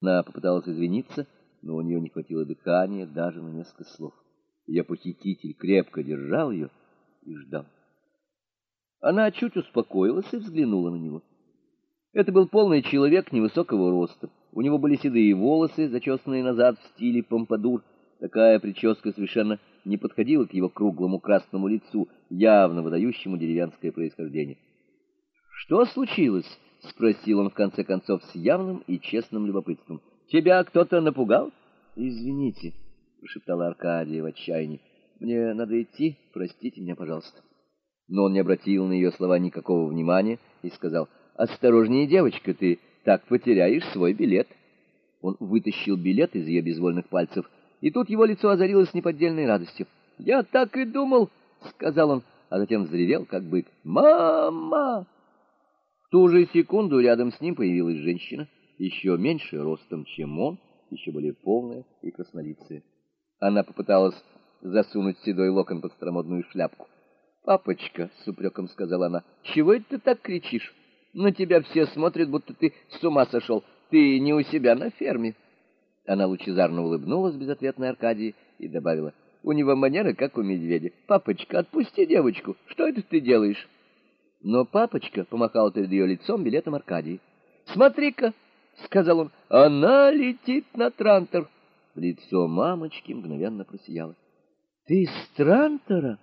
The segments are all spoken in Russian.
Она попыталась извиниться, но у нее не хватило дыхания даже на несколько слов. Ее похититель крепко держал ее и ждал. Она чуть успокоилась и взглянула на него. Это был полный человек невысокого роста. У него были седые волосы, зачесанные назад в стиле помпадур. Такая прическа совершенно не подходила к его круглому красному лицу, явно выдающему деревенское происхождение. «Что случилось?» — спросил он в конце концов с явным и честным любопытством. «Тебя кто-то напугал?» «Извините», — прошептала Аркадия в отчаянии. «Мне надо идти, простите меня, пожалуйста». Но он не обратил на ее слова никакого внимания и сказал, «Осторожнее, девочка, ты так потеряешь свой билет». Он вытащил билет из ее безвольных пальцев, и тут его лицо озарилось неподдельной радостью. «Я так и думал», — сказал он, а затем взревел, как бык. «Мама!» Ту же секунду рядом с ним появилась женщина, еще меньше ростом, чем он, еще более полная и краснолицая. Она попыталась засунуть седой локон под старомодную шляпку. «Папочка», — с упреком сказала она, — «чего это ты так кричишь? На тебя все смотрят, будто ты с ума сошел. Ты не у себя на ферме». Она лучезарно улыбнулась безответной Аркадии и добавила, «У него манеры, как у медведя. Папочка, отпусти девочку. Что это ты делаешь?» Но папочка помахал перед ее лицом билетом Аркадии. «Смотри-ка!» — сказал он. «Она летит на Трантор!» Лицо мамочки мгновенно просияло. «Ты с Трантора?»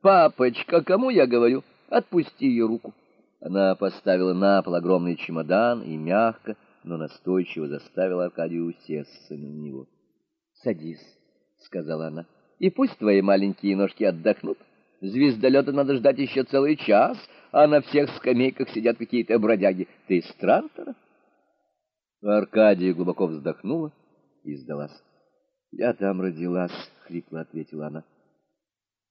«Папочка, кому я говорю? Отпусти ее руку!» Она поставила на пол огромный чемодан и мягко, но настойчиво заставила Аркадию усесться на него. «Садись», — сказала она, — «и пусть твои маленькие ножки отдохнут. Звездолета надо ждать еще целый час, а на всех скамейках сидят какие-то бродяги. Ты из Трантора?» Аркадия глубоко вздохнула и сдалась. «Я там родилась», — хрипло ответила она.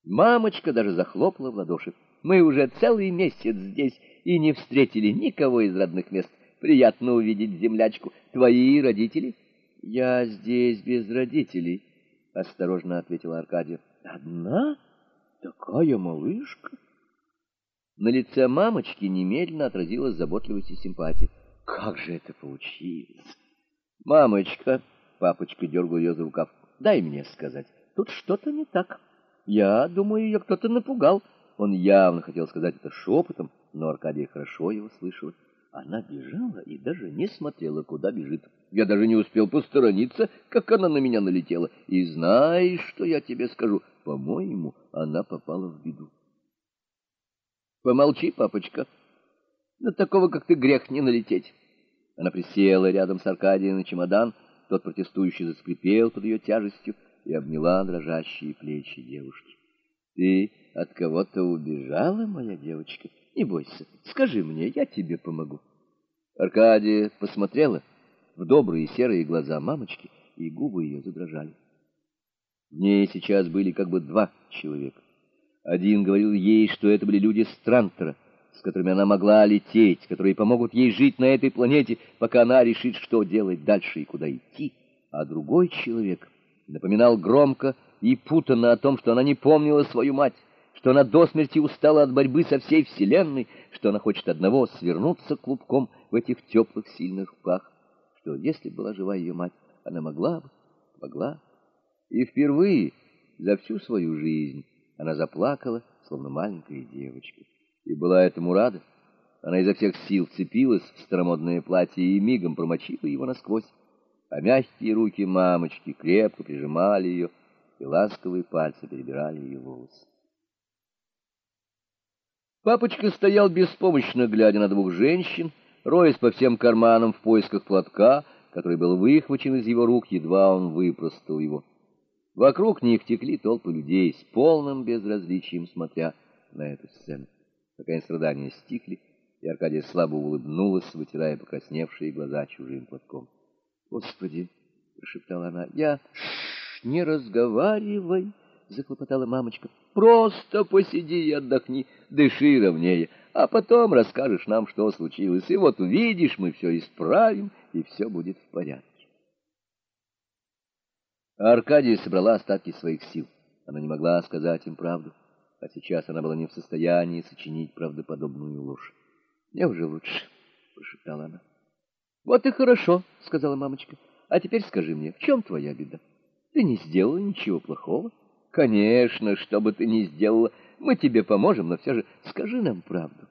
Мамочка даже захлопала в ладоши. «Мы уже целый месяц здесь и не встретили никого из родных мест. Приятно увидеть землячку. Твои родители?» «Я здесь без родителей», — осторожно ответила Аркадия. «Одна?» Такая малышка. На лице мамочки немедленно отразилась заботливость и симпатия. Как же это получилось? Мамочка, папочка дергал ее за рукав, дай мне сказать, тут что-то не так. Я думаю, ее кто-то напугал. Он явно хотел сказать это шепотом, но Аркадия хорошо его слышала. Она бежала и даже не смотрела, куда бежит. Я даже не успел посторониться, как она на меня налетела. И знаешь, что я тебе скажу? По-моему, она попала в беду. Помолчи, папочка. На такого, как ты, грех не налететь. Она присела рядом с Аркадием на чемодан, тот протестующий заскрипел под ее тяжестью и обняла дрожащие плечи девушки. Ты от кого-то убежала, моя девочка? Не бойся, скажи мне, я тебе помогу. Аркадия посмотрела в добрые серые глаза мамочки, и губы ее задрожали. В ней сейчас были как бы два человека. Один говорил ей, что это были люди Странтера, с которыми она могла лететь, которые помогут ей жить на этой планете, пока она решит, что делать дальше и куда идти. А другой человек напоминал громко и путанно о том, что она не помнила свою мать, что она до смерти устала от борьбы со всей вселенной, что она хочет одного — свернуться клубком в этих теплых, сильных руках, что если была жива ее мать, она могла бы, могла. И впервые за всю свою жизнь она заплакала, словно маленькая девочка, и была этому рада. Она изо всех сил цепилась в старомодное платье и мигом промочила его насквозь, а мягкие руки мамочки крепко прижимали ее, и ласковые пальцы перебирали ее волосы. Папочка стоял беспомощно, глядя на двух женщин, роясь по всем карманам в поисках платка, который был выхвачен из его рук, едва он выпростал его. Вокруг них текли толпы людей с полным безразличием, смотря на эту сцену. Наконец страдания стихли, и Аркадия слабо улыбнулась, вытирая покрасневшие глаза чужим платком. — Господи! — прошептала она. — Я... — Не разговаривай! — захлопотала мамочка. — Просто посиди и отдохни, дыши ровнее, а потом расскажешь нам, что случилось. И вот увидишь, мы все исправим, и все будет в порядке. А Аркадия собрала остатки своих сил. Она не могла сказать им правду, а сейчас она была не в состоянии сочинить правдоподобную ложь. — Мне уже лучше, — прошептала она. Вот и хорошо, сказала мамочка. А теперь скажи мне, в чем твоя беда? Ты не сделала ничего плохого? Конечно, что бы ты ни сделала, мы тебе поможем, но все же скажи нам правду.